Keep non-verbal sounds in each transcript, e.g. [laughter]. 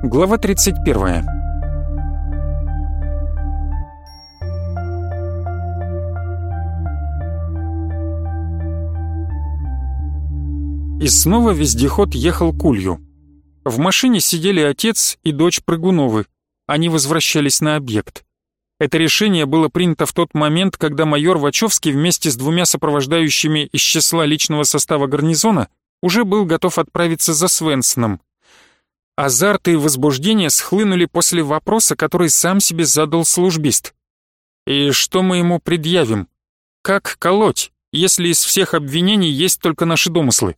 Глава 31. И снова вездеход ехал к улью. В машине сидели отец и дочь Прыгуновы. Они возвращались на объект. Это решение было принято в тот момент, когда майор Вачовский вместе с двумя сопровождающими из числа личного состава гарнизона уже был готов отправиться за Свенсоном. Азарт и возбуждение схлынули после вопроса, который сам себе задал службист. И что мы ему предъявим? Как колоть, если из всех обвинений есть только наши домыслы?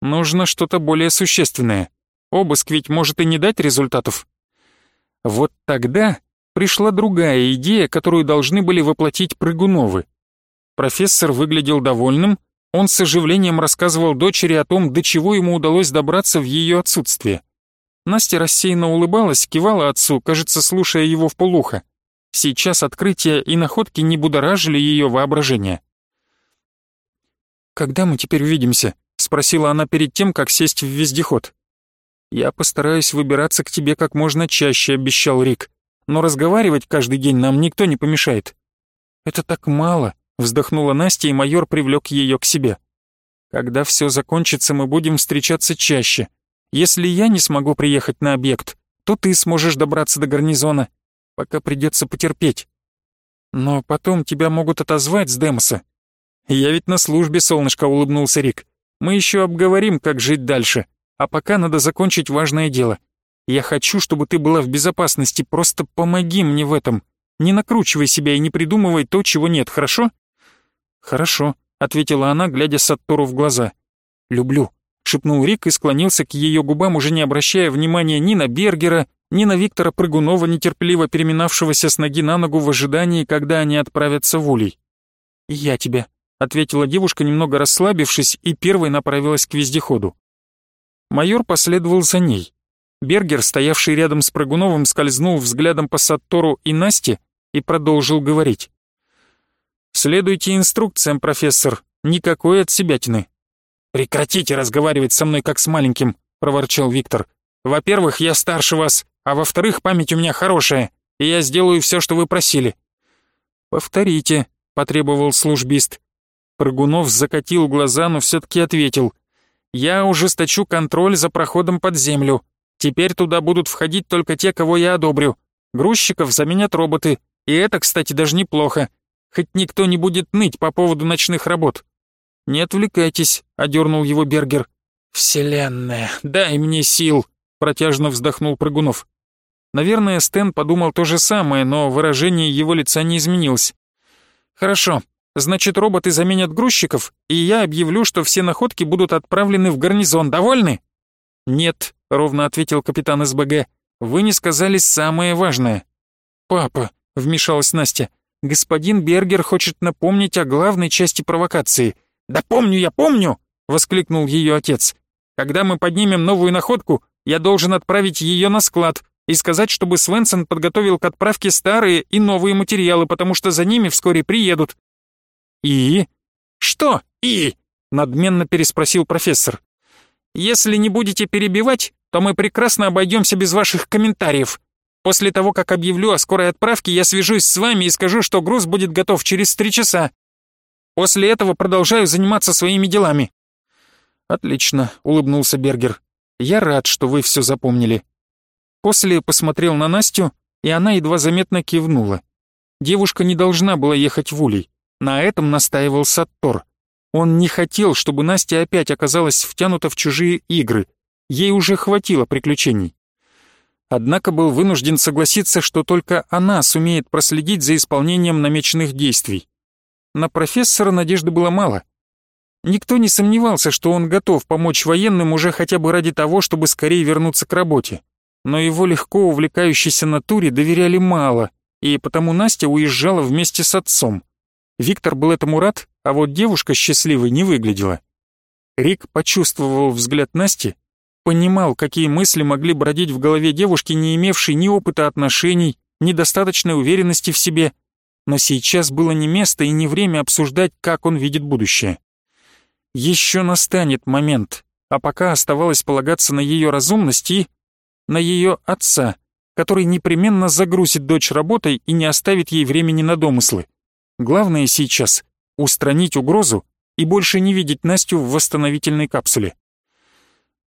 Нужно что-то более существенное. Обыск ведь может и не дать результатов. Вот тогда пришла другая идея, которую должны были воплотить Прыгуновы. Профессор выглядел довольным, он с оживлением рассказывал дочери о том, до чего ему удалось добраться в ее отсутствие. Настя рассеянно улыбалась, кивала отцу, кажется, слушая его в полухо. Сейчас открытия и находки не будоражили ее воображение. «Когда мы теперь увидимся?» — спросила она перед тем, как сесть в вездеход. «Я постараюсь выбираться к тебе как можно чаще», — обещал Рик. «Но разговаривать каждый день нам никто не помешает». «Это так мало», — вздохнула Настя, и майор привлек ее к себе. «Когда все закончится, мы будем встречаться чаще. Если я не смогу приехать на объект, то ты сможешь добраться до гарнизона. Пока придется потерпеть. Но потом тебя могут отозвать с Демоса. Я ведь на службе, солнышко, улыбнулся Рик. Мы еще обговорим, как жить дальше. А пока надо закончить важное дело. Я хочу, чтобы ты была в безопасности, просто помоги мне в этом. Не накручивай себя и не придумывай то, чего нет, хорошо? Хорошо, ответила она, глядя Саттору в глаза. Люблю шепнул Рик и склонился к ее губам, уже не обращая внимания ни на Бергера, ни на Виктора Прыгунова, нетерпеливо переминавшегося с ноги на ногу в ожидании, когда они отправятся в улей. «Я тебя», — ответила девушка, немного расслабившись, и первой направилась к вездеходу. Майор последовал за ней. Бергер, стоявший рядом с Прыгуновым, скользнул взглядом по Саттору и Насте и продолжил говорить. «Следуйте инструкциям, профессор, никакой отсебятины. «Прекратите разговаривать со мной как с маленьким», — проворчал Виктор. «Во-первых, я старше вас, а во-вторых, память у меня хорошая, и я сделаю все, что вы просили». «Повторите», — потребовал службист. Прыгунов закатил глаза, но все-таки ответил. «Я ужесточу контроль за проходом под землю. Теперь туда будут входить только те, кого я одобрю. Грузчиков заменят роботы, и это, кстати, даже неплохо. Хоть никто не будет ныть по поводу ночных работ. «Не отвлекайтесь», — одернул его Бергер. «Вселенная, дай мне сил», — протяжно вздохнул Прыгунов. Наверное, Стэн подумал то же самое, но выражение его лица не изменилось. «Хорошо, значит, роботы заменят грузчиков, и я объявлю, что все находки будут отправлены в гарнизон. Довольны?» «Нет», — ровно ответил капитан СБГ. «Вы не сказали самое важное». «Папа», — вмешалась Настя, — «господин Бергер хочет напомнить о главной части провокации — «Да помню я, помню!» — воскликнул ее отец. «Когда мы поднимем новую находку, я должен отправить ее на склад и сказать, чтобы Свенсон подготовил к отправке старые и новые материалы, потому что за ними вскоре приедут». «И?» «Что «и?» — надменно переспросил профессор. «Если не будете перебивать, то мы прекрасно обойдемся без ваших комментариев. После того, как объявлю о скорой отправке, я свяжусь с вами и скажу, что груз будет готов через три часа. После этого продолжаю заниматься своими делами». «Отлично», — улыбнулся Бергер. «Я рад, что вы все запомнили». После посмотрел на Настю, и она едва заметно кивнула. Девушка не должна была ехать в Улей. На этом настаивал Саттор. Он не хотел, чтобы Настя опять оказалась втянута в чужие игры. Ей уже хватило приключений. Однако был вынужден согласиться, что только она сумеет проследить за исполнением намеченных действий. На профессора надежды было мало. Никто не сомневался, что он готов помочь военным уже хотя бы ради того, чтобы скорее вернуться к работе. Но его легко увлекающейся натуре доверяли мало, и потому Настя уезжала вместе с отцом. Виктор был этому рад, а вот девушка счастливой не выглядела. Рик почувствовал взгляд Насти, понимал, какие мысли могли бродить в голове девушки, не имевшей ни опыта отношений, ни достаточной уверенности в себе — но сейчас было не место и не время обсуждать, как он видит будущее. Еще настанет момент, а пока оставалось полагаться на ее разумность и... на ее отца, который непременно загрузит дочь работой и не оставит ей времени на домыслы. Главное сейчас — устранить угрозу и больше не видеть Настю в восстановительной капсуле.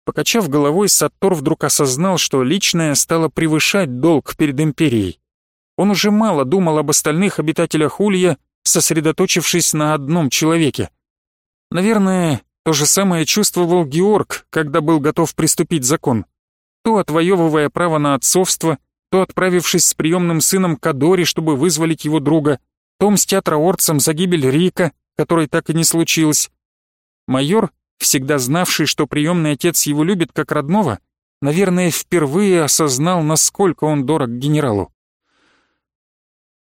Покачав головой, Саттор вдруг осознал, что личное стало превышать долг перед Империей. Он уже мало думал об остальных обитателях Улья, сосредоточившись на одном человеке. Наверное, то же самое чувствовал Георг, когда был готов приступить закон. То отвоевывая право на отцовство, то отправившись с приемным сыном к Адоре, чтобы вызволить его друга, то мстя троорцам за гибель Рика, которой так и не случилось. Майор всегда знавший, что приемный отец его любит как родного, наверное, впервые осознал, насколько он дорог генералу.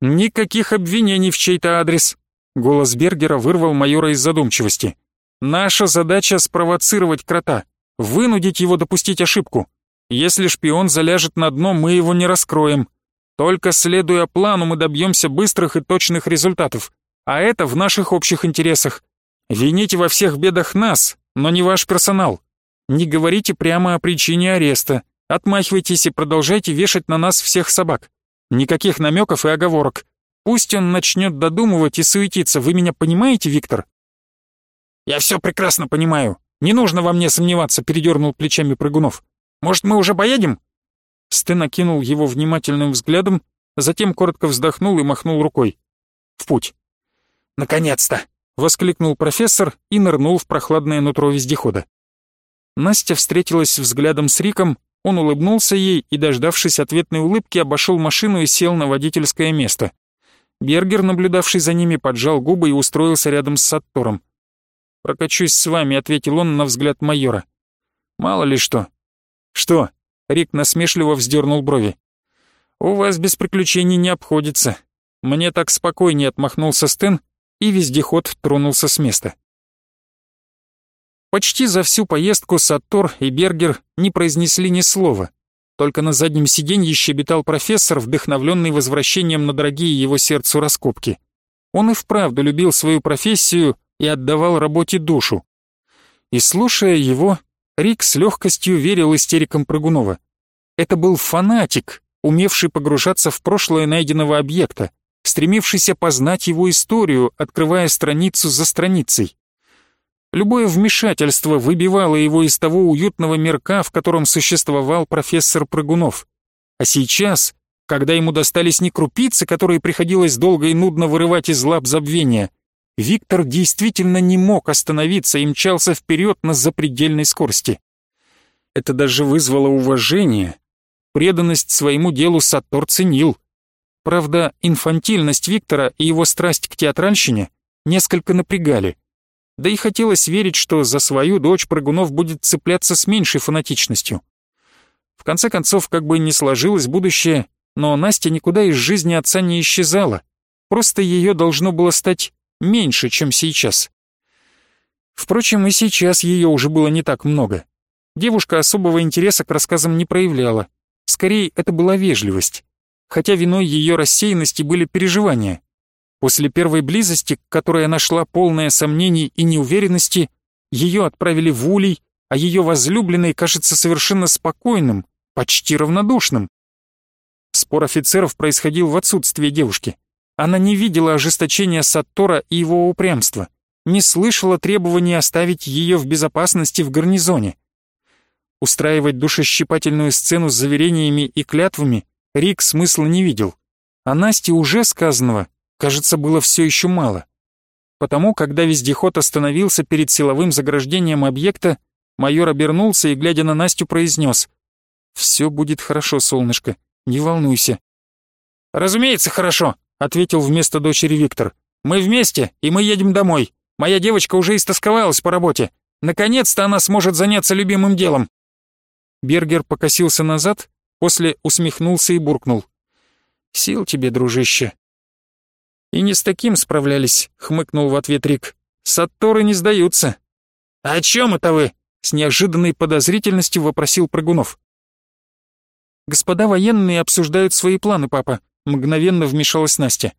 «Никаких обвинений в чей-то адрес», — голос Бергера вырвал майора из задумчивости. «Наша задача — спровоцировать крота, вынудить его допустить ошибку. Если шпион заляжет на дно, мы его не раскроем. Только следуя плану мы добьемся быстрых и точных результатов, а это в наших общих интересах. Вините во всех бедах нас, но не ваш персонал. Не говорите прямо о причине ареста. Отмахивайтесь и продолжайте вешать на нас всех собак. Никаких намеков и оговорок. Пусть он начнет додумывать и суетиться. Вы меня понимаете, Виктор? Я все прекрасно понимаю. Не нужно во мне сомневаться, передернул плечами Прыгунов. Может, мы уже поедем? Стэн окинул его внимательным взглядом, затем коротко вздохнул и махнул рукой. В путь. Наконец-то! — воскликнул профессор и нырнул в прохладное нутро вездехода. Настя встретилась взглядом с Риком, он улыбнулся ей и, дождавшись ответной улыбки, обошел машину и сел на водительское место. Бергер, наблюдавший за ними, поджал губы и устроился рядом с Саттором. «Прокачусь с вами», — ответил он на взгляд майора. «Мало ли что». «Что?» — Рик насмешливо вздернул брови. «У вас без приключений не обходится. Мне так спокойнее отмахнулся Стэн и вездеход тронулся с места. Почти за всю поездку Саттор и Бергер не произнесли ни слова. Только на заднем сиденье щебетал профессор, вдохновленный возвращением на дорогие его сердцу раскопки. Он и вправду любил свою профессию и отдавал работе душу. И слушая его, Рик с легкостью верил истерикам Прыгунова. Это был фанатик, умевший погружаться в прошлое найденного объекта, стремившийся познать его историю, открывая страницу за страницей. Любое вмешательство выбивало его из того уютного мирка, в котором существовал профессор Прыгунов. А сейчас, когда ему достались не крупицы, которые приходилось долго и нудно вырывать из лап забвения, Виктор действительно не мог остановиться и мчался вперед на запредельной скорости. Это даже вызвало уважение. Преданность своему делу Сатор ценил — Правда, инфантильность Виктора и его страсть к театральщине несколько напрягали. Да и хотелось верить, что за свою дочь Прыгунов будет цепляться с меньшей фанатичностью. В конце концов, как бы ни сложилось будущее, но Настя никуда из жизни отца не исчезала. Просто ее должно было стать меньше, чем сейчас. Впрочем, и сейчас ее уже было не так много. Девушка особого интереса к рассказам не проявляла. Скорее, это была вежливость хотя виной ее рассеянности были переживания. После первой близости, к которой она шла полная сомнений и неуверенности, ее отправили в улей, а ее возлюбленный кажется совершенно спокойным, почти равнодушным. Спор офицеров происходил в отсутствие девушки. Она не видела ожесточения Саттора и его упрямства, не слышала требований оставить ее в безопасности в гарнизоне. Устраивать душещипательную сцену с заверениями и клятвами Рик смысла не видел. А Насте уже сказанного, кажется, было все еще мало. Потому, когда вездеход остановился перед силовым заграждением объекта, майор обернулся и, глядя на Настю, произнес «Все будет хорошо, солнышко, не волнуйся». «Разумеется, хорошо», — ответил вместо дочери Виктор. «Мы вместе, и мы едем домой. Моя девочка уже истосковалась по работе. Наконец-то она сможет заняться любимым делом». Бергер покосился назад После усмехнулся и буркнул. «Сил тебе, дружище». «И не с таким справлялись», — хмыкнул в ответ Рик. «Сатторы не сдаются». «А о чем это вы?» — с неожиданной подозрительностью вопросил Прыгунов. «Господа военные обсуждают свои планы, папа», — мгновенно вмешалась Настя.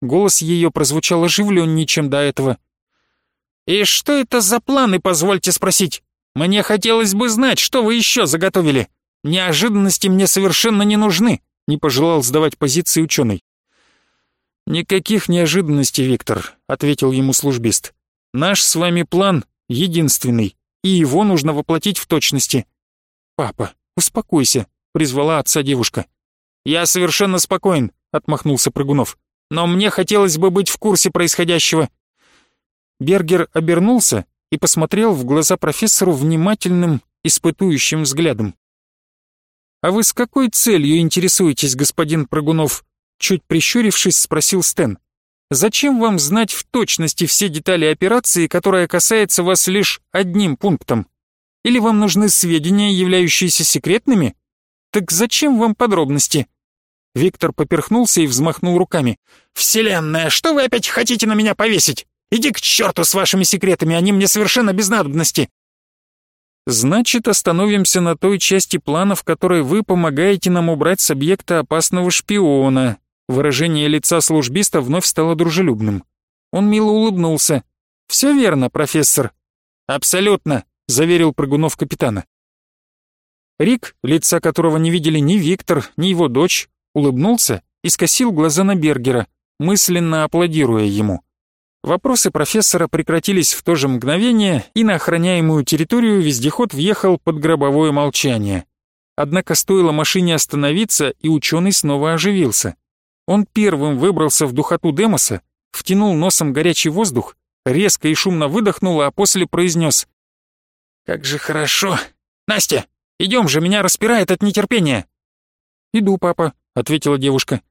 Голос ее прозвучал оживленнее, чем до этого. «И что это за планы, позвольте спросить? Мне хотелось бы знать, что вы еще заготовили. Неожиданности мне совершенно не нужны, не пожелал сдавать позиции ученый. «Никаких неожиданностей, Виктор», — ответил ему службист. «Наш с вами план единственный, и его нужно воплотить в точности». «Папа, успокойся», — призвала отца девушка. «Я совершенно спокоен», — отмахнулся Прыгунов. «Но мне хотелось бы быть в курсе происходящего». Бергер обернулся и посмотрел в глаза профессору внимательным, испытующим взглядом. «А вы с какой целью интересуетесь, господин Прыгунов?» Чуть прищурившись, спросил Стэн. «Зачем вам знать в точности все детали операции, которая касается вас лишь одним пунктом? Или вам нужны сведения, являющиеся секретными? Так зачем вам подробности?» Виктор поперхнулся и взмахнул руками. «Вселенная, что вы опять хотите на меня повесить? Иди к черту с вашими секретами, они мне совершенно без надобности!» «Значит, остановимся на той части плана, в которой вы помогаете нам убрать с объекта опасного шпиона». Выражение лица службиста вновь стало дружелюбным. Он мило улыбнулся. «Все верно, профессор». «Абсолютно», — заверил Прыгунов капитана. Рик, лица которого не видели ни Виктор, ни его дочь, улыбнулся и скосил глаза на Бергера, мысленно аплодируя ему. Вопросы профессора прекратились в то же мгновение, и на охраняемую территорию вездеход въехал под гробовое молчание. Однако стоило машине остановиться, и ученый снова оживился. Он первым выбрался в духоту Демоса, втянул носом горячий воздух, резко и шумно выдохнул, а после произнес. «Как же хорошо! Настя, идем же, меня распирает от нетерпения!» «Иду, папа», — ответила девушка.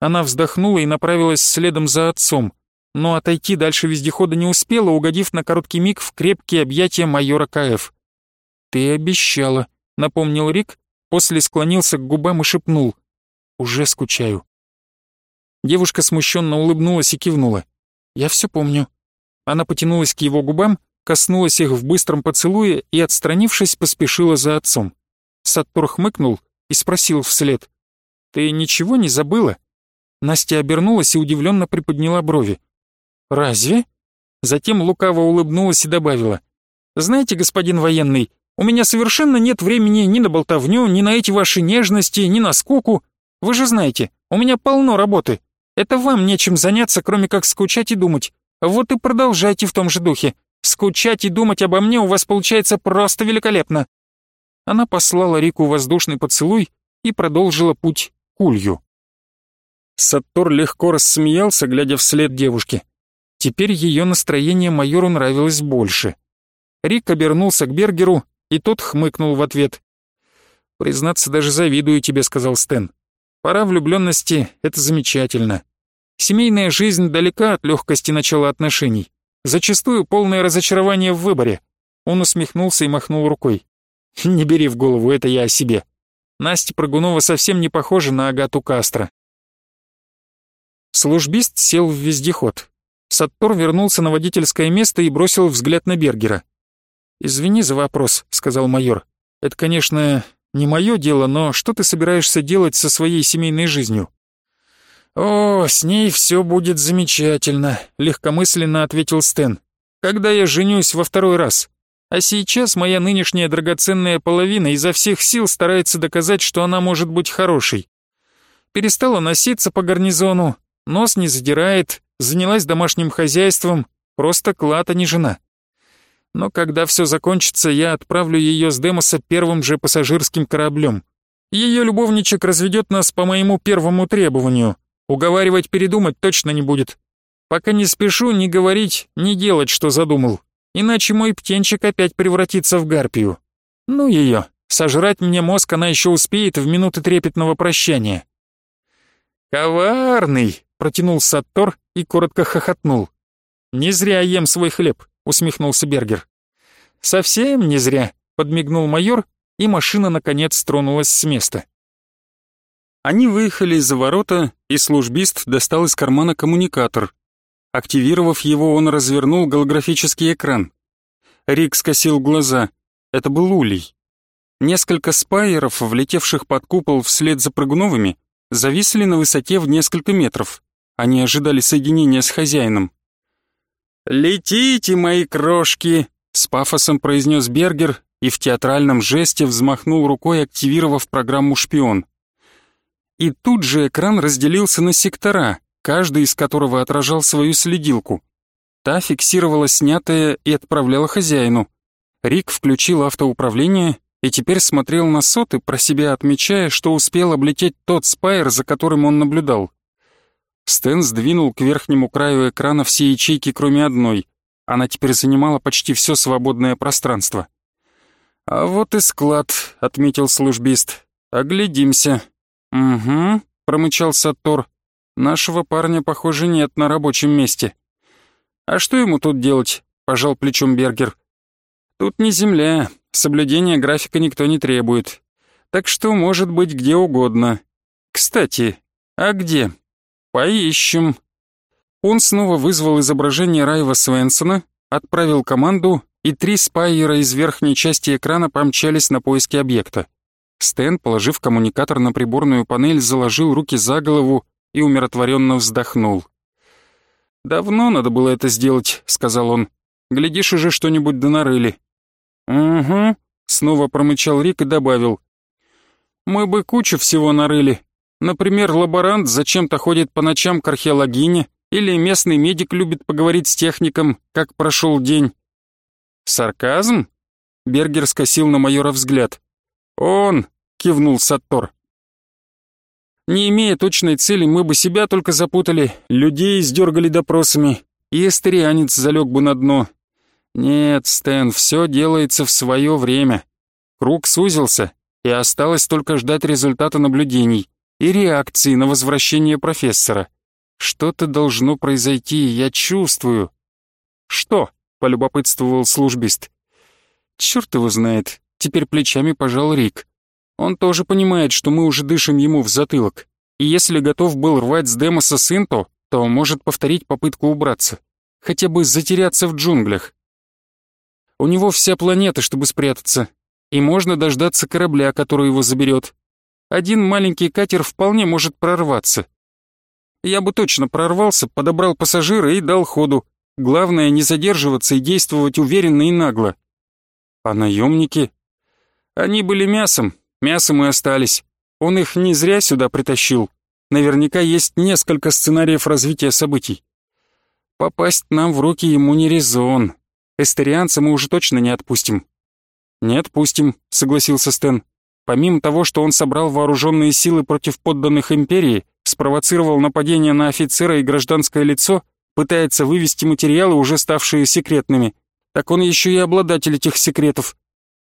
Она вздохнула и направилась следом за отцом но отойти дальше вездехода не успела, угодив на короткий миг в крепкие объятия майора КФ. «Ты обещала», — напомнил Рик, после склонился к губам и шепнул. «Уже скучаю». Девушка смущенно улыбнулась и кивнула. «Я все помню». Она потянулась к его губам, коснулась их в быстром поцелуе и, отстранившись, поспешила за отцом. Саттор хмыкнул и спросил вслед. «Ты ничего не забыла?» Настя обернулась и удивленно приподняла брови. «Разве?» Затем лукаво улыбнулась и добавила. «Знаете, господин военный, у меня совершенно нет времени ни на болтовню, ни на эти ваши нежности, ни на скуку. Вы же знаете, у меня полно работы. Это вам нечем заняться, кроме как скучать и думать. Вот и продолжайте в том же духе. Скучать и думать обо мне у вас получается просто великолепно». Она послала Рику воздушный поцелуй и продолжила путь к улью. Саттор легко рассмеялся, глядя вслед девушке. Теперь ее настроение майору нравилось больше. Рик обернулся к Бергеру, и тот хмыкнул в ответ. «Признаться, даже завидую тебе», — сказал Стэн. «Пора влюбленности — это замечательно. Семейная жизнь далека от легкости начала отношений. Зачастую полное разочарование в выборе». Он усмехнулся и махнул рукой. [laughs] «Не бери в голову, это я о себе. Настя Прыгунова совсем не похожа на Агату Кастро». Службист сел в вездеход. Саттор вернулся на водительское место и бросил взгляд на Бергера. «Извини за вопрос», — сказал майор. «Это, конечно, не мое дело, но что ты собираешься делать со своей семейной жизнью?» «О, с ней все будет замечательно», — легкомысленно ответил Стэн. «Когда я женюсь во второй раз. А сейчас моя нынешняя драгоценная половина изо всех сил старается доказать, что она может быть хорошей. Перестала носиться по гарнизону, нос не задирает, занялась домашним хозяйством, просто клад, а не жена. Но когда все закончится, я отправлю ее с Демоса первым же пассажирским кораблем. Ее любовничек разведет нас по моему первому требованию. Уговаривать передумать точно не будет. Пока не спешу ни говорить, ни делать, что задумал. Иначе мой птенчик опять превратится в гарпию. Ну ее, сожрать мне мозг она еще успеет в минуты трепетного прощания. «Коварный!» — протянул Саттор и коротко хохотнул. «Не зря ем свой хлеб», — усмехнулся Бергер. «Совсем не зря», — подмигнул майор, и машина наконец тронулась с места. Они выехали из-за ворота, и службист достал из кармана коммуникатор. Активировав его, он развернул голографический экран. Рик скосил глаза. Это был улей. Несколько спайеров, влетевших под купол вслед за Прыгуновыми, зависли на высоте в несколько метров. Они ожидали соединения с хозяином. «Летите, мои крошки!» — с пафосом произнес Бергер и в театральном жесте взмахнул рукой, активировав программу «Шпион». И тут же экран разделился на сектора, каждый из которого отражал свою следилку. Та фиксировала снятое и отправляла хозяину. Рик включил автоуправление и теперь смотрел на соты, про себя отмечая, что успел облететь тот спайер, за которым он наблюдал. Стэн сдвинул к верхнему краю экрана все ячейки, кроме одной. Она теперь занимала почти все свободное пространство. «А вот и склад», — отметил службист. «Оглядимся». «Угу», — промычал Саттор. «Нашего парня, похоже, нет на рабочем месте». «А что ему тут делать?» — пожал плечом Бергер. «Тут не земля, соблюдения графика никто не требует. Так что может быть где угодно. Кстати, а где? Поищем». Он снова вызвал изображение Райва Свенсона, отправил команду, и три спайера из верхней части экрана помчались на поиски объекта. Стэн, положив коммуникатор на приборную панель, заложил руки за голову и умиротворенно вздохнул. «Давно надо было это сделать», — сказал он. «Глядишь, уже что-нибудь донарыли». «Угу», — снова промычал Рик и добавил. «Мы бы кучу всего нарыли. Например, лаборант зачем-то ходит по ночам к археологине, или местный медик любит поговорить с техником, как прошел день». «Сарказм?» — Бергер скосил на майора взгляд. «Он!» — кивнул Саттор. Не имея точной цели, мы бы себя только запутали, людей издергали допросами, и эстерианец залег бы на дно. Нет, Стэн, все делается в свое время. Круг сузился, и осталось только ждать результата наблюдений и реакции на возвращение профессора. Что-то должно произойти, я чувствую. Что? полюбопытствовал службист. Черт его знает, теперь плечами пожал Рик. Он тоже понимает, что мы уже дышим ему в затылок. И если готов был рвать с Демоса Синто, то может повторить попытку убраться. Хотя бы затеряться в джунглях. У него вся планета, чтобы спрятаться. И можно дождаться корабля, который его заберет. Один маленький катер вполне может прорваться. Я бы точно прорвался, подобрал пассажира и дал ходу. Главное не задерживаться и действовать уверенно и нагло. А наемники? Они были мясом, Мясом и остались. Он их не зря сюда притащил. Наверняка есть несколько сценариев развития событий. Попасть нам в руки ему не резон. Эстерианца мы уже точно не отпустим. Не отпустим, согласился Стэн. Помимо того, что он собрал вооруженные силы против подданных империи, спровоцировал нападение на офицера и гражданское лицо, пытается вывести материалы, уже ставшие секретными, так он еще и обладатель этих секретов.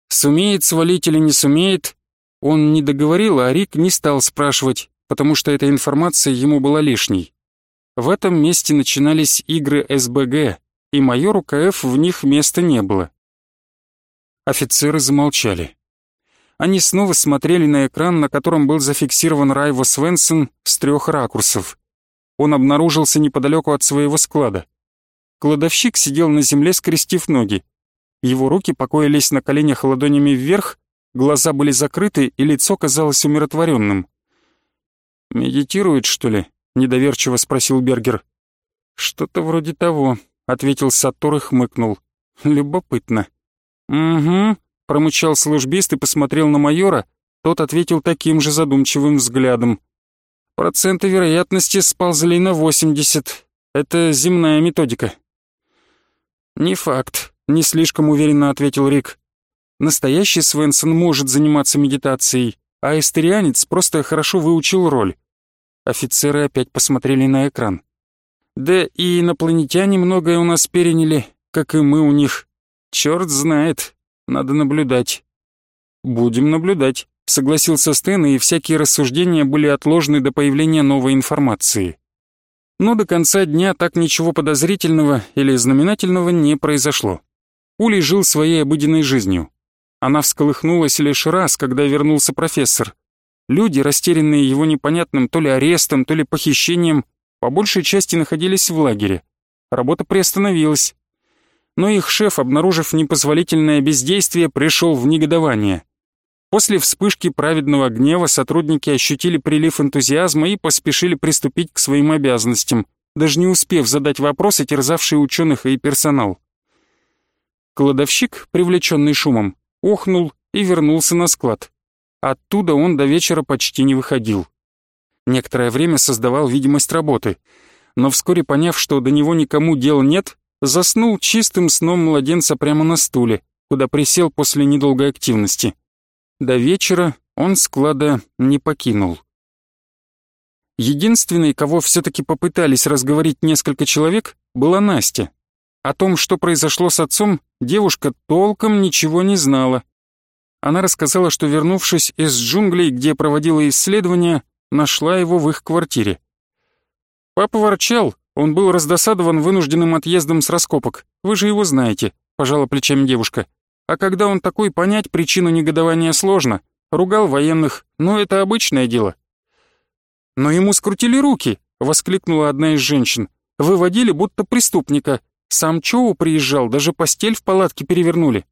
Сумеет свалить или не сумеет, он не договорил, а Рик не стал спрашивать, потому что эта информация ему была лишней. В этом месте начинались игры СБГ, и майору КФ в них места не было. Офицеры замолчали. Они снова смотрели на экран, на котором был зафиксирован Райво Свенсон с трех ракурсов. Он обнаружился неподалеку от своего склада. Кладовщик сидел на земле, скрестив ноги. Его руки покоились на коленях ладонями вверх, Глаза были закрыты, и лицо казалось умиротворенным. «Медитирует, что ли?» — недоверчиво спросил Бергер. «Что-то вроде того», — ответил Сатор и хмыкнул. «Любопытно». «Угу», — промычал службист и посмотрел на майора, тот ответил таким же задумчивым взглядом. «Проценты вероятности сползли на 80. Это земная методика». «Не факт», — не слишком уверенно ответил Рик. Настоящий Свенсон может заниматься медитацией, а эстерианец просто хорошо выучил роль. Офицеры опять посмотрели на экран. Да и инопланетяне многое у нас переняли, как и мы у них. Черт знает, надо наблюдать. Будем наблюдать, согласился Стэн, и всякие рассуждения были отложены до появления новой информации. Но до конца дня так ничего подозрительного или знаменательного не произошло. Улей жил своей обыденной жизнью. Она всколыхнулась лишь раз, когда вернулся профессор. Люди, растерянные его непонятным то ли арестом, то ли похищением, по большей части находились в лагере. Работа приостановилась. Но их шеф, обнаружив непозволительное бездействие, пришел в негодование. После вспышки праведного гнева сотрудники ощутили прилив энтузиазма и поспешили приступить к своим обязанностям, даже не успев задать вопросы, терзавшие ученых и персонал. Кладовщик, привлеченный шумом, охнул и вернулся на склад. Оттуда он до вечера почти не выходил. Некоторое время создавал видимость работы, но вскоре поняв, что до него никому дел нет, заснул чистым сном младенца прямо на стуле, куда присел после недолгой активности. До вечера он склада не покинул. Единственной, кого все-таки попытались разговорить несколько человек, была Настя. О том, что произошло с отцом, девушка толком ничего не знала. Она рассказала, что, вернувшись из джунглей, где проводила исследования, нашла его в их квартире. Папа ворчал, он был раздосадован вынужденным отъездом с раскопок. Вы же его знаете, пожала плечами девушка. А когда он такой, понять причину негодования сложно. Ругал военных, но это обычное дело. Но ему скрутили руки, воскликнула одна из женщин. Выводили будто преступника. Сам Чоу приезжал, даже постель в палатке перевернули.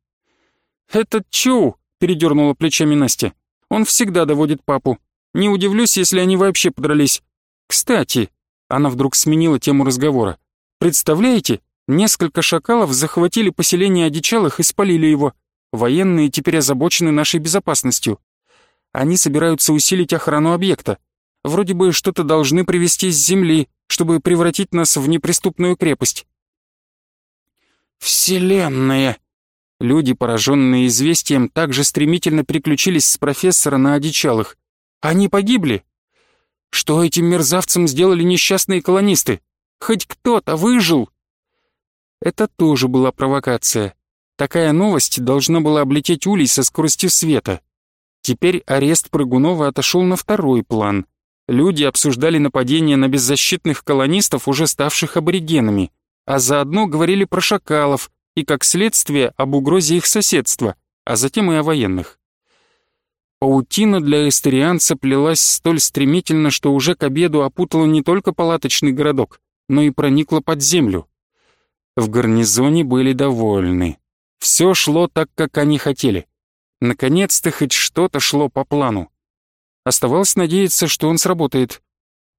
«Этот Чоу», — передернула плечами Настя, — «он всегда доводит папу. Не удивлюсь, если они вообще подрались. Кстати, она вдруг сменила тему разговора. «Представляете, несколько шакалов захватили поселение одичалых и спалили его. Военные теперь озабочены нашей безопасностью. Они собираются усилить охрану объекта. Вроде бы что-то должны привезти с земли, чтобы превратить нас в неприступную крепость». «Вселенная!» Люди, пораженные известием, также стремительно переключились с профессора на одичалых. «Они погибли?» Что этим мерзавцам сделали несчастные колонисты? Хоть кто-то выжил!» Это тоже была провокация. Такая новость должна была облететь улей со скоростью света. Теперь арест Прыгунова отошел на второй план. Люди обсуждали нападение на беззащитных колонистов, уже ставших аборигенами, а заодно говорили про шакалов и, как следствие, об угрозе их соседства, а затем и о военных. Паутина для эстерианца плелась столь стремительно, что уже к обеду опутала не только палаточный городок, но и проникла под землю. В гарнизоне были довольны. Все шло так, как они хотели. Наконец-то хоть что-то шло по плану. Оставалось надеяться, что он сработает.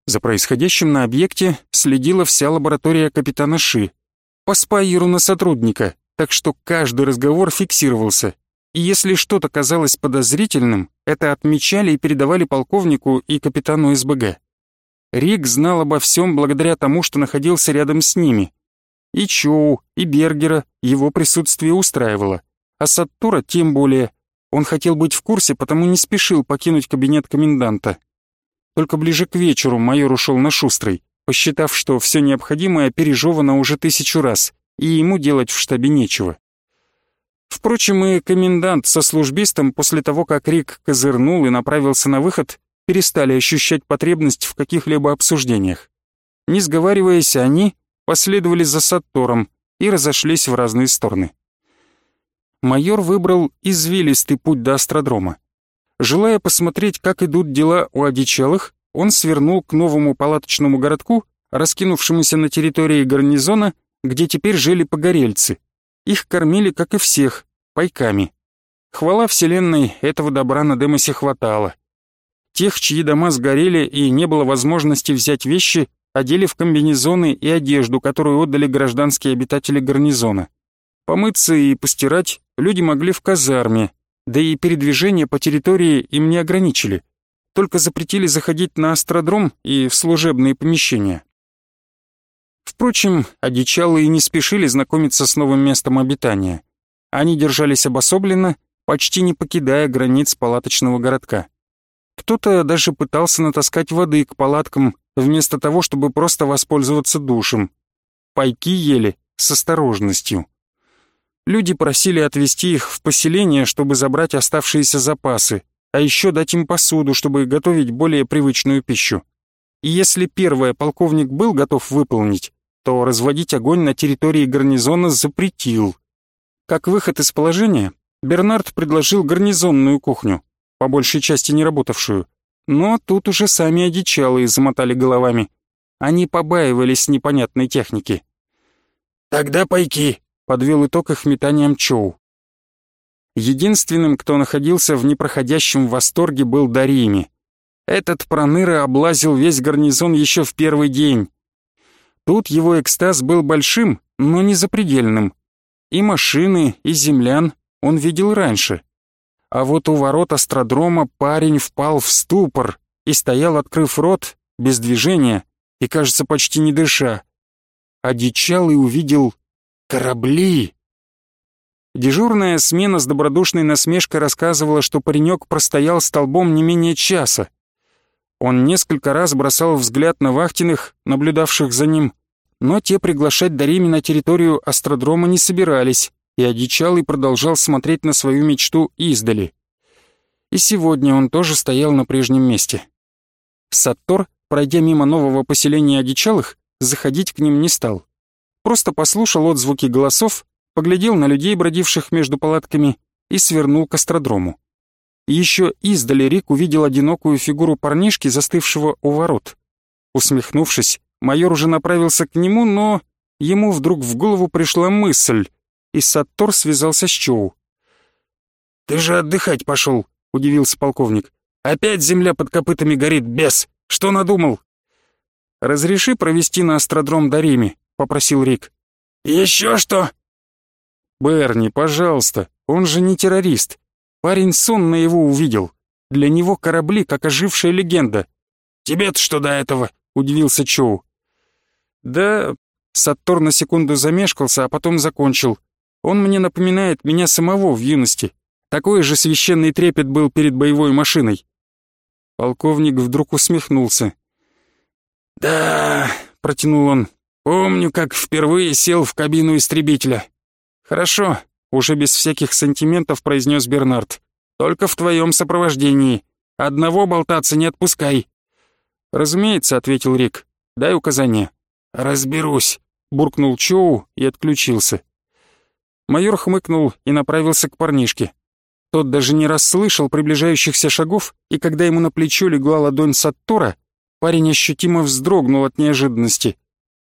За происходящим на объекте следила вся лаборатория капитана Ши. По на сотрудника, так что каждый разговор фиксировался и если что-то казалось подозрительным, это отмечали и передавали полковнику и капитану СБГ. Рик знал обо всем благодаря тому, что находился рядом с ними. И Чоу, и Бергера его присутствие устраивало, а Саттура тем более. Он хотел быть в курсе, потому не спешил покинуть кабинет коменданта. Только ближе к вечеру майор ушел на шустрый, посчитав, что все необходимое пережевано уже тысячу раз, и ему делать в штабе нечего. Впрочем, и комендант со службистом после того, как Рик козырнул и направился на выход, перестали ощущать потребность в каких-либо обсуждениях. Не сговариваясь, они последовали за Саттором и разошлись в разные стороны. Майор выбрал извилистый путь до астродрома. Желая посмотреть, как идут дела у одичалых, он свернул к новому палаточному городку, раскинувшемуся на территории гарнизона, где теперь жили погорельцы — их кормили, как и всех, пайками. Хвала Вселенной, этого добра на Демосе хватало. Тех, чьи дома сгорели и не было возможности взять вещи, одели в комбинезоны и одежду, которую отдали гражданские обитатели гарнизона. Помыться и постирать люди могли в казарме, да и передвижение по территории им не ограничили, только запретили заходить на астродром и в служебные помещения. Впрочем, одичалые не спешили знакомиться с новым местом обитания. Они держались обособленно, почти не покидая границ палаточного городка. Кто-то даже пытался натаскать воды к палаткам, вместо того, чтобы просто воспользоваться душем. Пайки ели с осторожностью. Люди просили отвезти их в поселение, чтобы забрать оставшиеся запасы, а еще дать им посуду, чтобы готовить более привычную пищу. И если первое полковник был готов выполнить, то разводить огонь на территории гарнизона запретил. Как выход из положения, Бернард предложил гарнизонную кухню, по большей части не работавшую. Но тут уже сами одичалые замотали головами. Они побаивались непонятной техники. «Тогда пайки», — подвел итог их метанием Чоу. Единственным, кто находился в непроходящем восторге, был Дарими. Этот проныра облазил весь гарнизон еще в первый день. Тут его экстаз был большим, но не запредельным. И машины, и землян, он видел раньше. А вот у ворот астродрома парень впал в ступор и стоял, открыв рот, без движения и, кажется, почти не дыша. Одичал и увидел корабли. Дежурная смена с добродушной насмешкой рассказывала, что паренек простоял столбом не менее часа. Он несколько раз бросал взгляд на вахтенных, наблюдавших за ним, но те приглашать Дарими на территорию астродрома не собирались, и одичалый продолжал смотреть на свою мечту издали. И сегодня он тоже стоял на прежнем месте. Саттор, пройдя мимо нового поселения одичалых, заходить к ним не стал. Просто послушал отзвуки голосов поглядел на людей, бродивших между палатками, и свернул к астродрому. Еще издали Рик увидел одинокую фигуру парнишки, застывшего у ворот. Усмехнувшись, майор уже направился к нему, но ему вдруг в голову пришла мысль, и Саттор связался с Чоу. «Ты же отдыхать пошел», — удивился полковник. «Опять земля под копытами горит, бес! Что надумал?» «Разреши провести на астродром Дарими», — попросил Рик. «Еще что?» «Берни, пожалуйста, он же не террорист. Парень сонно его увидел. Для него корабли, как ожившая легенда». «Тебе-то что до этого?» — удивился Чоу. «Да...» — Саттор на секунду замешкался, а потом закончил. «Он мне напоминает меня самого в юности. Такой же священный трепет был перед боевой машиной». Полковник вдруг усмехнулся. «Да...» — протянул он. «Помню, как впервые сел в кабину истребителя. «Хорошо», — уже без всяких сантиментов произнес Бернард. «Только в твоем сопровождении. Одного болтаться не отпускай». «Разумеется», — ответил Рик. «Дай указание». «Разберусь», — буркнул Чоу и отключился. Майор хмыкнул и направился к парнишке. Тот даже не расслышал приближающихся шагов, и когда ему на плечо легла ладонь Саттора, парень ощутимо вздрогнул от неожиданности.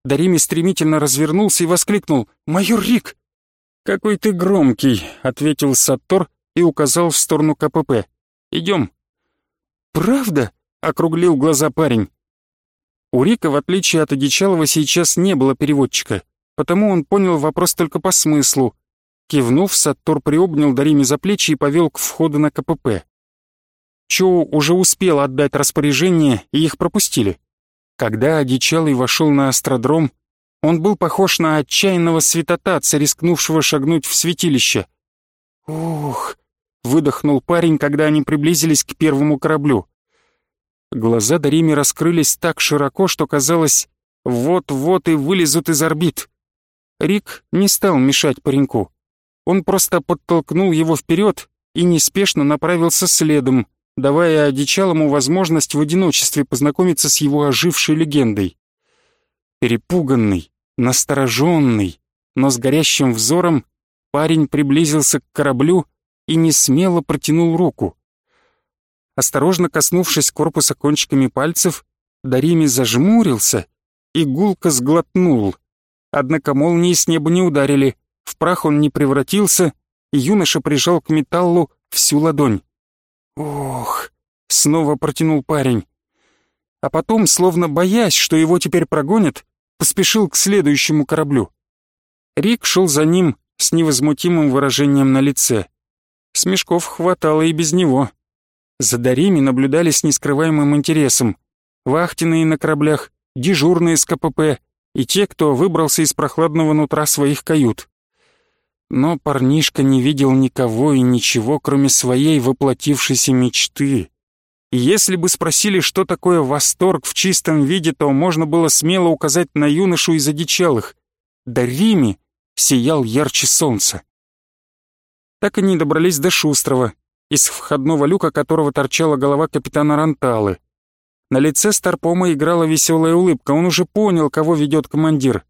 Дарими стремительно развернулся и воскликнул «Майор Рик!» «Какой ты громкий», — ответил Саттор и указал в сторону КПП. «Идем». «Правда?» — округлил глаза парень. У Рика, в отличие от Одичалова, сейчас не было переводчика, потому он понял вопрос только по смыслу. Кивнув, Саттор приобнял Дарими за плечи и повел к входу на КПП. Чоу уже успел отдать распоряжение, и их пропустили. Когда Одичалый вошел на астродром, он был похож на отчаянного святотатца, рискнувшего шагнуть в святилище. «Ух!» — выдохнул парень, когда они приблизились к первому кораблю. Глаза Дарими раскрылись так широко, что казалось, вот-вот и вылезут из орбит. Рик не стал мешать пареньку. Он просто подтолкнул его вперед и неспешно направился следом, давая одичалому возможность в одиночестве познакомиться с его ожившей легендой. Перепуганный, Настороженный, но с горящим взором, парень приблизился к кораблю и не смело протянул руку. Осторожно коснувшись корпуса кончиками пальцев, Дарими зажмурился и гулко сглотнул. Однако молнии с неба не ударили, в прах он не превратился, и юноша прижал к металлу всю ладонь. «Ох!» — снова протянул парень. А потом, словно боясь, что его теперь прогонят, поспешил к следующему кораблю. Рик шел за ним с невозмутимым выражением на лице. Смешков хватало и без него. За Дарими наблюдали с нескрываемым интересом. Вахтенные на кораблях, дежурные с КПП и те, кто выбрался из прохладного нутра своих кают. Но парнишка не видел никого и ничего, кроме своей воплотившейся мечты. Если бы спросили, что такое восторг в чистом виде, то можно было смело указать на юношу из одичалых. Да Риме сиял ярче солнца. Так они добрались до Шустрого, из входного люка которого торчала голова капитана Ранталы. На лице Старпома играла веселая улыбка, он уже понял, кого ведет командир.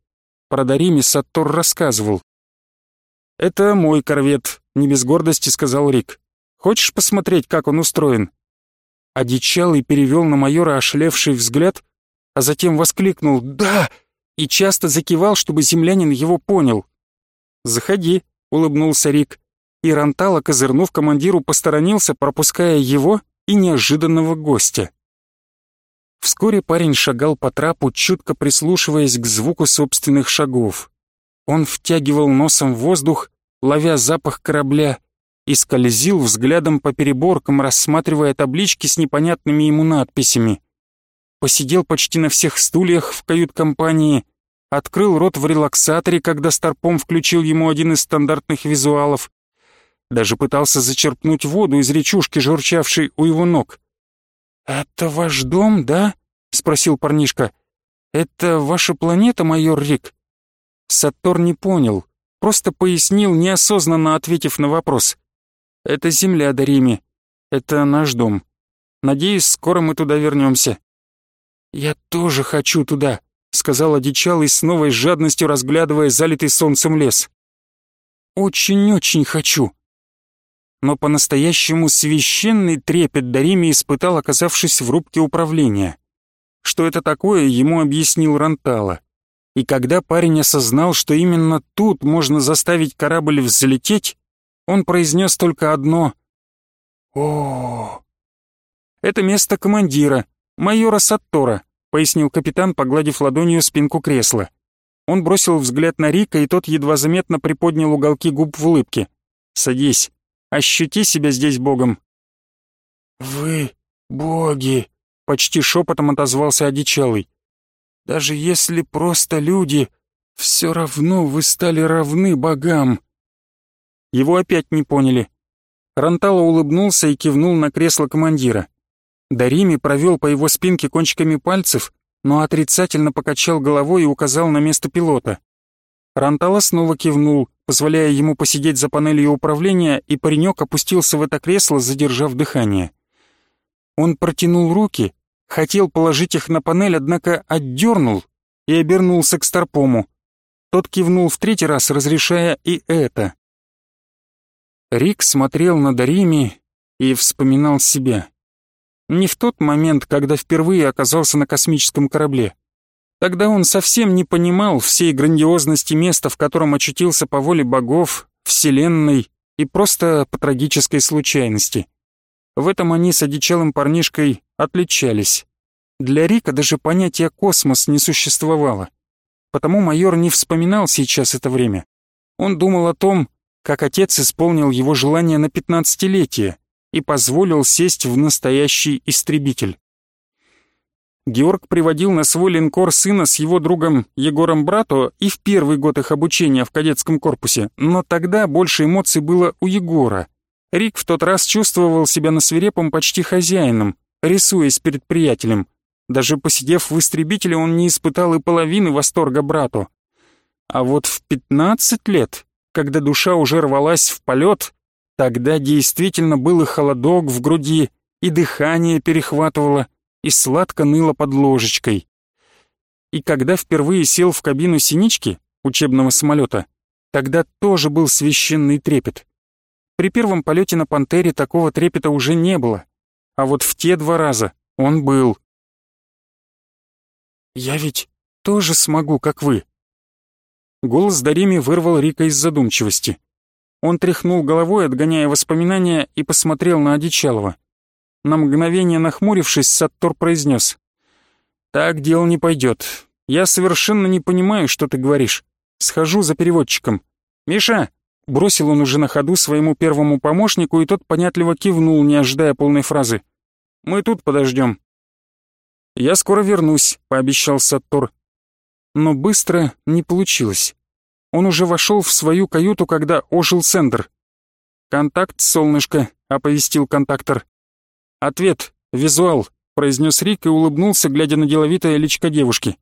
Про Дариме Саттор рассказывал. «Это мой корвет», — не без гордости сказал Рик. «Хочешь посмотреть, как он устроен?» Одичал и перевел на майора ошалевший взгляд, а затем воскликнул «Да!» и часто закивал, чтобы землянин его понял. «Заходи», — улыбнулся Рик, и Рантала, козырнув командиру, посторонился, пропуская его и неожиданного гостя. Вскоре парень шагал по трапу, чутко прислушиваясь к звуку собственных шагов. Он втягивал носом воздух, ловя запах корабля, и скользил взглядом по переборкам, рассматривая таблички с непонятными ему надписями. Посидел почти на всех стульях в кают-компании, открыл рот в релаксаторе, когда Старпом включил ему один из стандартных визуалов. Даже пытался зачерпнуть воду из речушки, журчавшей у его ног. «Это ваш дом, да?» — спросил парнишка. «Это ваша планета, майор Рик?» Саттор не понял, просто пояснил, неосознанно ответив на вопрос. «Это земля Дарими. Это наш дом. Надеюсь, скоро мы туда вернемся». «Я тоже хочу туда», — сказал одичалый с новой жадностью, разглядывая залитый солнцем лес. «Очень-очень хочу». Но по-настоящему священный трепет Дарими испытал, оказавшись в рубке управления. Что это такое, ему объяснил Рантала. И когда парень осознал, что именно тут можно заставить корабль взлететь, он произнес только одно «О, Это место командира, майора Саттора», пояснил капитан, погладив ладонью спинку кресла. Он бросил взгляд на Рика, и тот едва заметно приподнял уголки губ в улыбке. «Садись, ощути себя здесь богом». «Вы боги», — почти шепотом отозвался одичалый. Даже если просто люди, все равно вы стали равны богам». Его опять не поняли. Рантало улыбнулся и кивнул на кресло командира. Дарими провел по его спинке кончиками пальцев, но отрицательно покачал головой и указал на место пилота. Рантало снова кивнул, позволяя ему посидеть за панелью управления, и паренек опустился в это кресло, задержав дыхание. Он протянул руки, Хотел положить их на панель, однако отдернул и обернулся к Старпому. Тот кивнул в третий раз, разрешая и это. Рик смотрел на Дарими и вспоминал себя. Не в тот момент, когда впервые оказался на космическом корабле. Тогда он совсем не понимал всей грандиозности места, в котором очутился по воле богов, вселенной и просто по трагической случайности. В этом они с одичалым парнишкой отличались. Для Рика даже понятия «космос» не существовало. Потому майор не вспоминал сейчас это время. Он думал о том, как отец исполнил его желание на пятнадцатилетие и позволил сесть в настоящий истребитель. Георг приводил на свой линкор сына с его другом Егором Брато и в первый год их обучения в кадетском корпусе, но тогда больше эмоций было у Егора. Рик в тот раз чувствовал себя на свирепом почти хозяином, рисуясь перед приятелем. Даже посидев в истребителе, он не испытал и половины восторга брату. А вот в 15 лет, когда душа уже рвалась в полет, тогда действительно был и холодок в груди, и дыхание перехватывало, и сладко ныло под ложечкой. И когда впервые сел в кабину синички, учебного самолета, тогда тоже был священный трепет. При первом полете на «Пантере» такого трепета уже не было, а вот в те два раза он был. «Я ведь тоже смогу, как вы». Голос Дарими вырвал Рика из задумчивости. Он тряхнул головой, отгоняя воспоминания, и посмотрел на Одичалова. На мгновение нахмурившись, Саттор произнес. «Так дело не пойдет. Я совершенно не понимаю, что ты говоришь. Схожу за переводчиком. Миша, Бросил он уже на ходу своему первому помощнику, и тот понятливо кивнул, не ожидая полной фразы. «Мы тут подождем». «Я скоро вернусь», — пообещал Саттор. Но быстро не получилось. Он уже вошел в свою каюту, когда ожил Сендер. «Контакт, солнышко», — оповестил контактор. «Ответ, визуал», — произнес Рик и улыбнулся, глядя на деловитое личко девушки.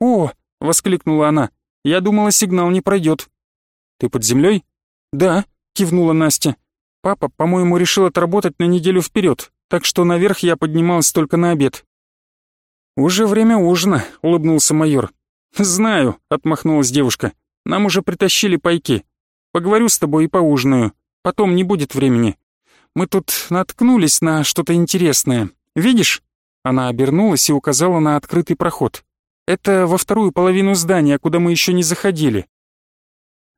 «О!» — воскликнула она. «Я думала, сигнал не пройдет». «Ты под землей? «Да», — кивнула Настя. «Папа, по-моему, решил отработать на неделю вперед, так что наверх я поднималась только на обед». «Уже время ужина», — улыбнулся майор. «Знаю», — отмахнулась девушка. «Нам уже притащили пайки. Поговорю с тобой и поужинаю. Потом не будет времени. Мы тут наткнулись на что-то интересное. Видишь?» Она обернулась и указала на открытый проход. «Это во вторую половину здания, куда мы еще не заходили.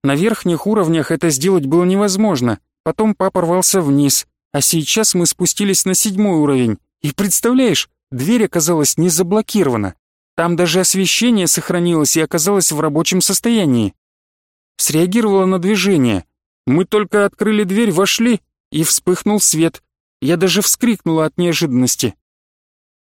На верхних уровнях это сделать было невозможно. Потом папа рвался вниз, а сейчас мы спустились на седьмой уровень. И представляешь, дверь оказалась не заблокирована. Там даже освещение сохранилось и оказалось в рабочем состоянии. Среагировала на движение. Мы только открыли дверь, вошли, и вспыхнул свет. Я даже вскрикнула от неожиданности.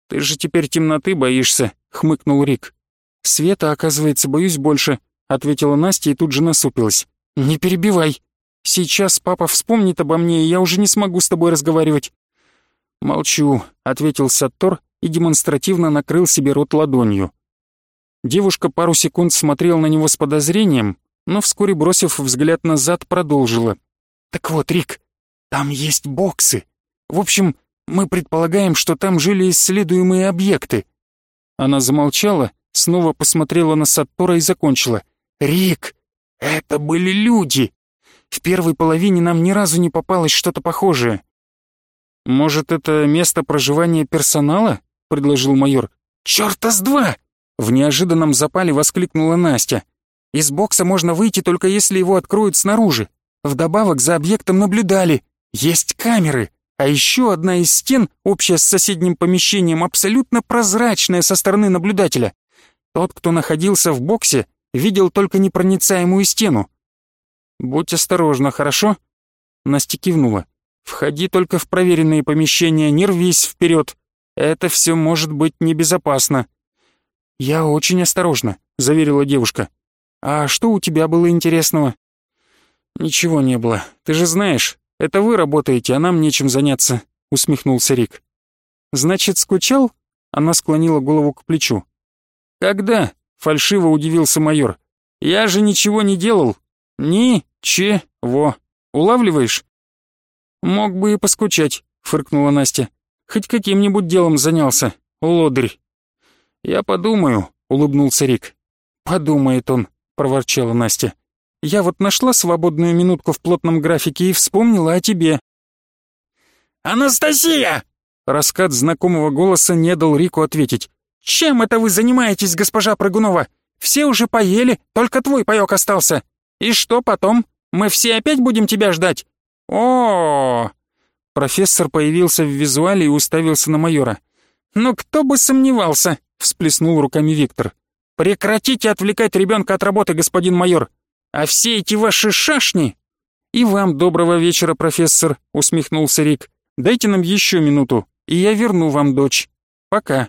«Ты же теперь темноты боишься», — хмыкнул Рик. «Света, оказывается, боюсь больше», — ответила Настя и тут же насупилась. «Не перебивай. Сейчас папа вспомнит обо мне, и я уже не смогу с тобой разговаривать». «Молчу», — ответил Саттор и демонстративно накрыл себе рот ладонью. Девушка пару секунд смотрела на него с подозрением, но вскоре, бросив взгляд назад, продолжила. «Так вот, Рик, там есть боксы. В общем, мы предполагаем, что там жили исследуемые объекты». Она замолчала, снова посмотрела на Саттора и закончила. «Рик, это были люди. В первой половине нам ни разу не попалось что-то похожее». «Может, это место проживания персонала?» — предложил майор. «Чёрта с два!» — в неожиданном запале воскликнула Настя. «Из бокса можно выйти только если его откроют снаружи. Вдобавок за объектом наблюдали. Есть камеры. А еще одна из стен, общая с соседним помещением, абсолютно прозрачная со стороны наблюдателя. Тот, кто находился в боксе, видел только непроницаемую стену. «Будь осторожна, хорошо?» Настя кивнула. «Входи только в проверенные помещения, не рвись вперед. Это все может быть небезопасно». «Я очень осторожна», — заверила девушка. «А что у тебя было интересного?» «Ничего не было. Ты же знаешь, это вы работаете, а нам нечем заняться», — усмехнулся Рик. «Значит, скучал?» Она склонила голову к плечу. «Когда?» — фальшиво удивился майор. «Я же ничего не делал. Ни-че-во. Улавливаешь?» «Мог бы и поскучать», — фыркнула Настя. «Хоть каким-нибудь делом занялся, лодырь». «Я подумаю», — улыбнулся Рик. «Подумает он», — проворчала Настя. Я вот нашла свободную минутку в плотном графике и вспомнила о тебе». «Анастасия!» Раскат знакомого голоса не дал Рику ответить. «Чем это вы занимаетесь, госпожа Прыгунова? Все уже поели, только твой паёк остался. И что потом? Мы все опять будем тебя ждать? о, -о, -о Профессор появился в визуале и уставился на майора. «Ну кто бы сомневался!» — всплеснул руками Виктор. «Прекратите отвлекать ребенка от работы, господин майор. А все эти ваши шашни...» «И вам доброго вечера, профессор», — усмехнулся Рик. «Дайте нам еще минуту, и я верну вам дочь. Пока».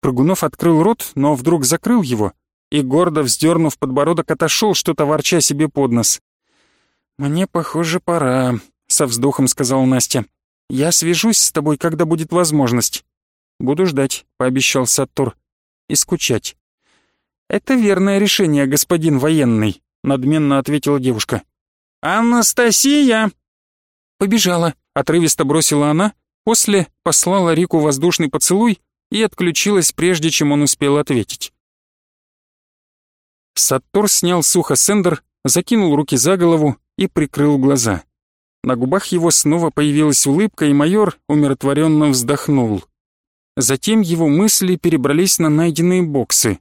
Прыгунов открыл рот, но вдруг закрыл его и, гордо вздернув подбородок, отошел, что-то ворча себе под нос. «Мне, похоже, пора», — со вздохом сказал Настя. «Я свяжусь с тобой, когда будет возможность». «Буду ждать», — пообещал Саттур. «И скучать». «Это верное решение, господин военный», надменно ответила девушка. «Анастасия!» «Побежала», — отрывисто бросила она, после послала Рику воздушный поцелуй и отключилась, прежде чем он успел ответить. Саттор снял сухо сендер, закинул руки за голову и прикрыл глаза. На губах его снова появилась улыбка, и майор умиротворенно вздохнул. Затем его мысли перебрались на найденные боксы.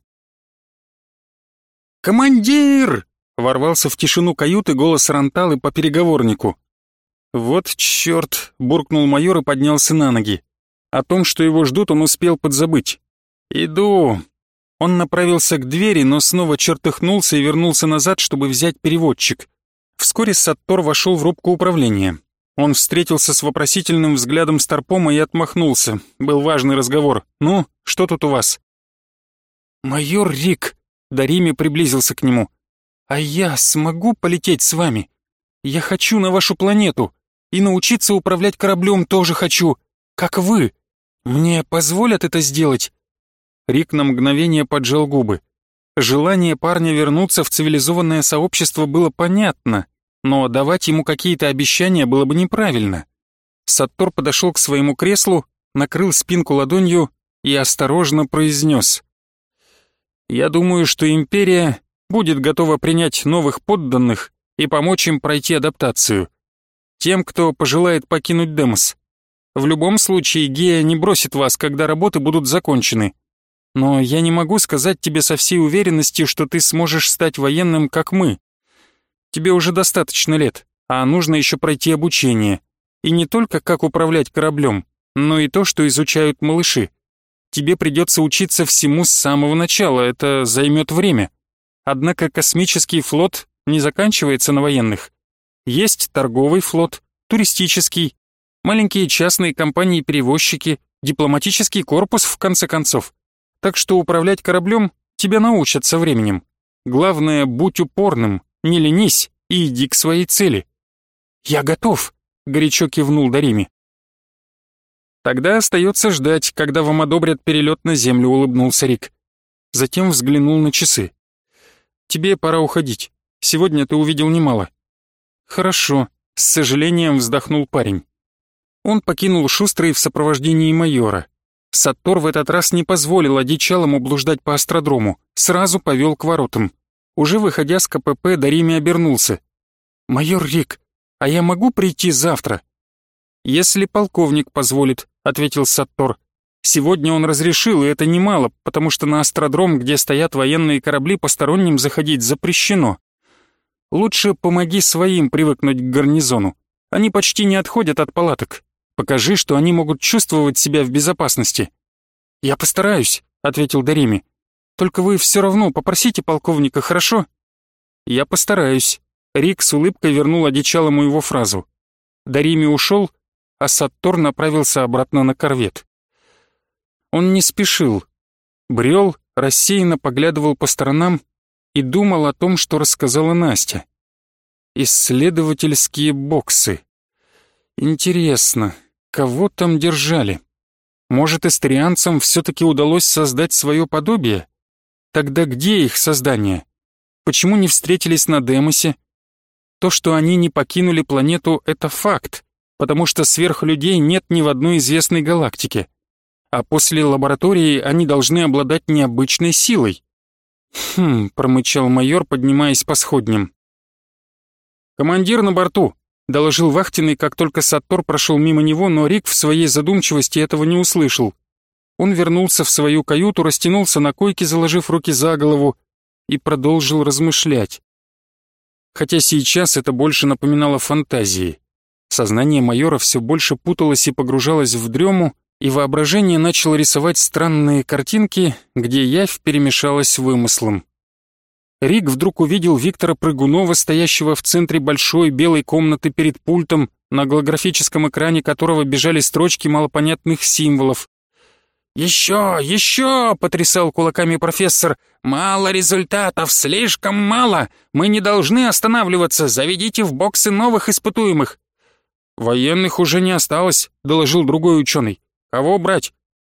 «Командир!» ворвался в тишину каюты голос Ранталы по переговорнику. «Вот чёрт!» — буркнул майор и поднялся на ноги. О том, что его ждут, он успел подзабыть. «Иду!» Он направился к двери, но снова чертыхнулся и вернулся назад, чтобы взять переводчик. Вскоре Саттор вошел в рубку управления. Он встретился с вопросительным взглядом Старпома и отмахнулся. Был важный разговор. «Ну, что тут у вас?» «Майор Рик!» Дарими приблизился к нему. А я смогу полететь с вами? Я хочу на вашу планету. И научиться управлять кораблем тоже хочу, как вы. Мне позволят это сделать?» Рик на мгновение поджал губы. Желание парня вернуться в цивилизованное сообщество было понятно, но давать ему какие-то обещания было бы неправильно. Саттор подошел к своему креслу, накрыл спинку ладонью и осторожно произнес. «Я думаю, что Империя будет готова принять новых подданных и помочь им пройти адаптацию. Тем, кто пожелает покинуть Демос. В любом случае, Гея не бросит вас, когда работы будут закончены. Но я не могу сказать тебе со всей уверенностью, что ты сможешь стать военным, как мы. Тебе уже достаточно лет, а нужно еще пройти обучение. И не только как управлять кораблем, но и то, что изучают малыши. Тебе придется учиться всему с самого начала, это займет время. Однако космический флот не заканчивается на военных. Есть торговый флот, туристический, маленькие частные компании-перевозчики, дипломатический корпус, в конце концов. Так что управлять кораблем тебя научат со временем. Главное, будь упорным, не ленись и иди к своей цели. «Я готов», — горячо кивнул Дарими. «Тогда остается ждать, когда вам одобрят перелет на Землю», — улыбнулся Рик. Затем взглянул на часы. «Тебе пора уходить. Сегодня ты увидел немало». «Хорошо», — с сожалением вздохнул парень. Он покинул Шустрый в сопровождении майора. Саттор в этот раз не позволил одичалому блуждать по астродрому, сразу повел к воротам. Уже выходя с КПП, Дарими обернулся. «Майор Рик, а я могу прийти завтра?» «Если полковник позволит», — ответил Саттор. «Сегодня он разрешил, и это немало, потому что на астродром, где стоят военные корабли, посторонним заходить запрещено. Лучше помоги своим привыкнуть к гарнизону. Они почти не отходят от палаток. Покажи, что они могут чувствовать себя в безопасности». «Я постараюсь», — ответил Дарими. «Только вы все равно попросите полковника, хорошо?» «Я постараюсь». Рик с улыбкой вернул одичалому его фразу. Дарими ушел, а Саттор направился обратно на корвет. Он не спешил. Брел, рассеянно поглядывал по сторонам и думал о том, что рассказала Настя. Исследовательские боксы. Интересно, кого там держали? Может, эстерианцам все-таки удалось создать свое подобие? Тогда где их создание? Почему не встретились на Демосе? То, что они не покинули планету, это факт, потому что сверхлюдей нет ни в одной известной галактике. А после лаборатории они должны обладать необычной силой. «Хм», — промычал майор, поднимаясь по сходням. «Командир на борту», доложил вахтенный, как только Саттор прошел мимо него, но Рик в своей задумчивости этого не услышал. Он вернулся в свою каюту, растянулся на койке, заложив руки за голову, и продолжил размышлять. Хотя сейчас это больше напоминало фантазии. Сознание майора все больше путалось и погружалось в дрему, и воображение начало рисовать странные картинки, где явь перемешалась вымыслом. Рик вдруг увидел Виктора Прыгунова, стоящего в центре большой белой комнаты перед пультом, на голографическом экране которого бежали строчки малопонятных символов. «Еще, еще!» — потрясал кулаками профессор. «Мало результатов, слишком мало! Мы не должны останавливаться, заведите в боксы новых испытуемых!» «Военных уже не осталось», — доложил другой ученый. «Кого брать?»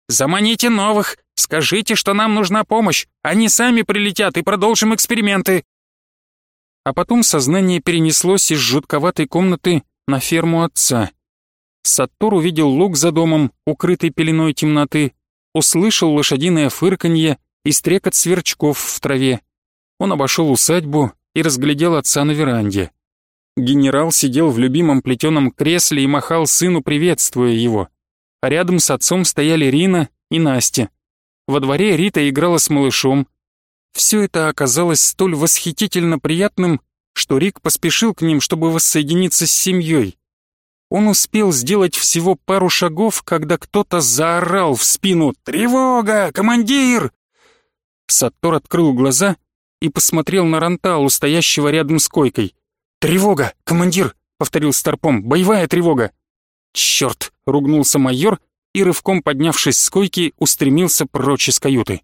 «Заманите новых! Скажите, что нам нужна помощь! Они сами прилетят и продолжим эксперименты!» А потом сознание перенеслось из жутковатой комнаты на ферму отца. Саттор увидел луг за домом, укрытый пеленой темноты, услышал лошадиное фырканье и стрекот сверчков в траве. Он обошел усадьбу и разглядел отца на веранде. Генерал сидел в любимом плетеном кресле и махал сыну, приветствуя его а рядом с отцом стояли Рина и Настя. Во дворе Рита играла с малышом. Все это оказалось столь восхитительно приятным, что Рик поспешил к ним, чтобы воссоединиться с семьей. Он успел сделать всего пару шагов, когда кто-то заорал в спину «Тревога! Командир!». Саттор открыл глаза и посмотрел на Ранталу, стоящего рядом с койкой. «Тревога! Командир!» — повторил Старпом. «Боевая тревога!» «Черт!» — ругнулся майор и, рывком поднявшись с койки, устремился прочь из каюты.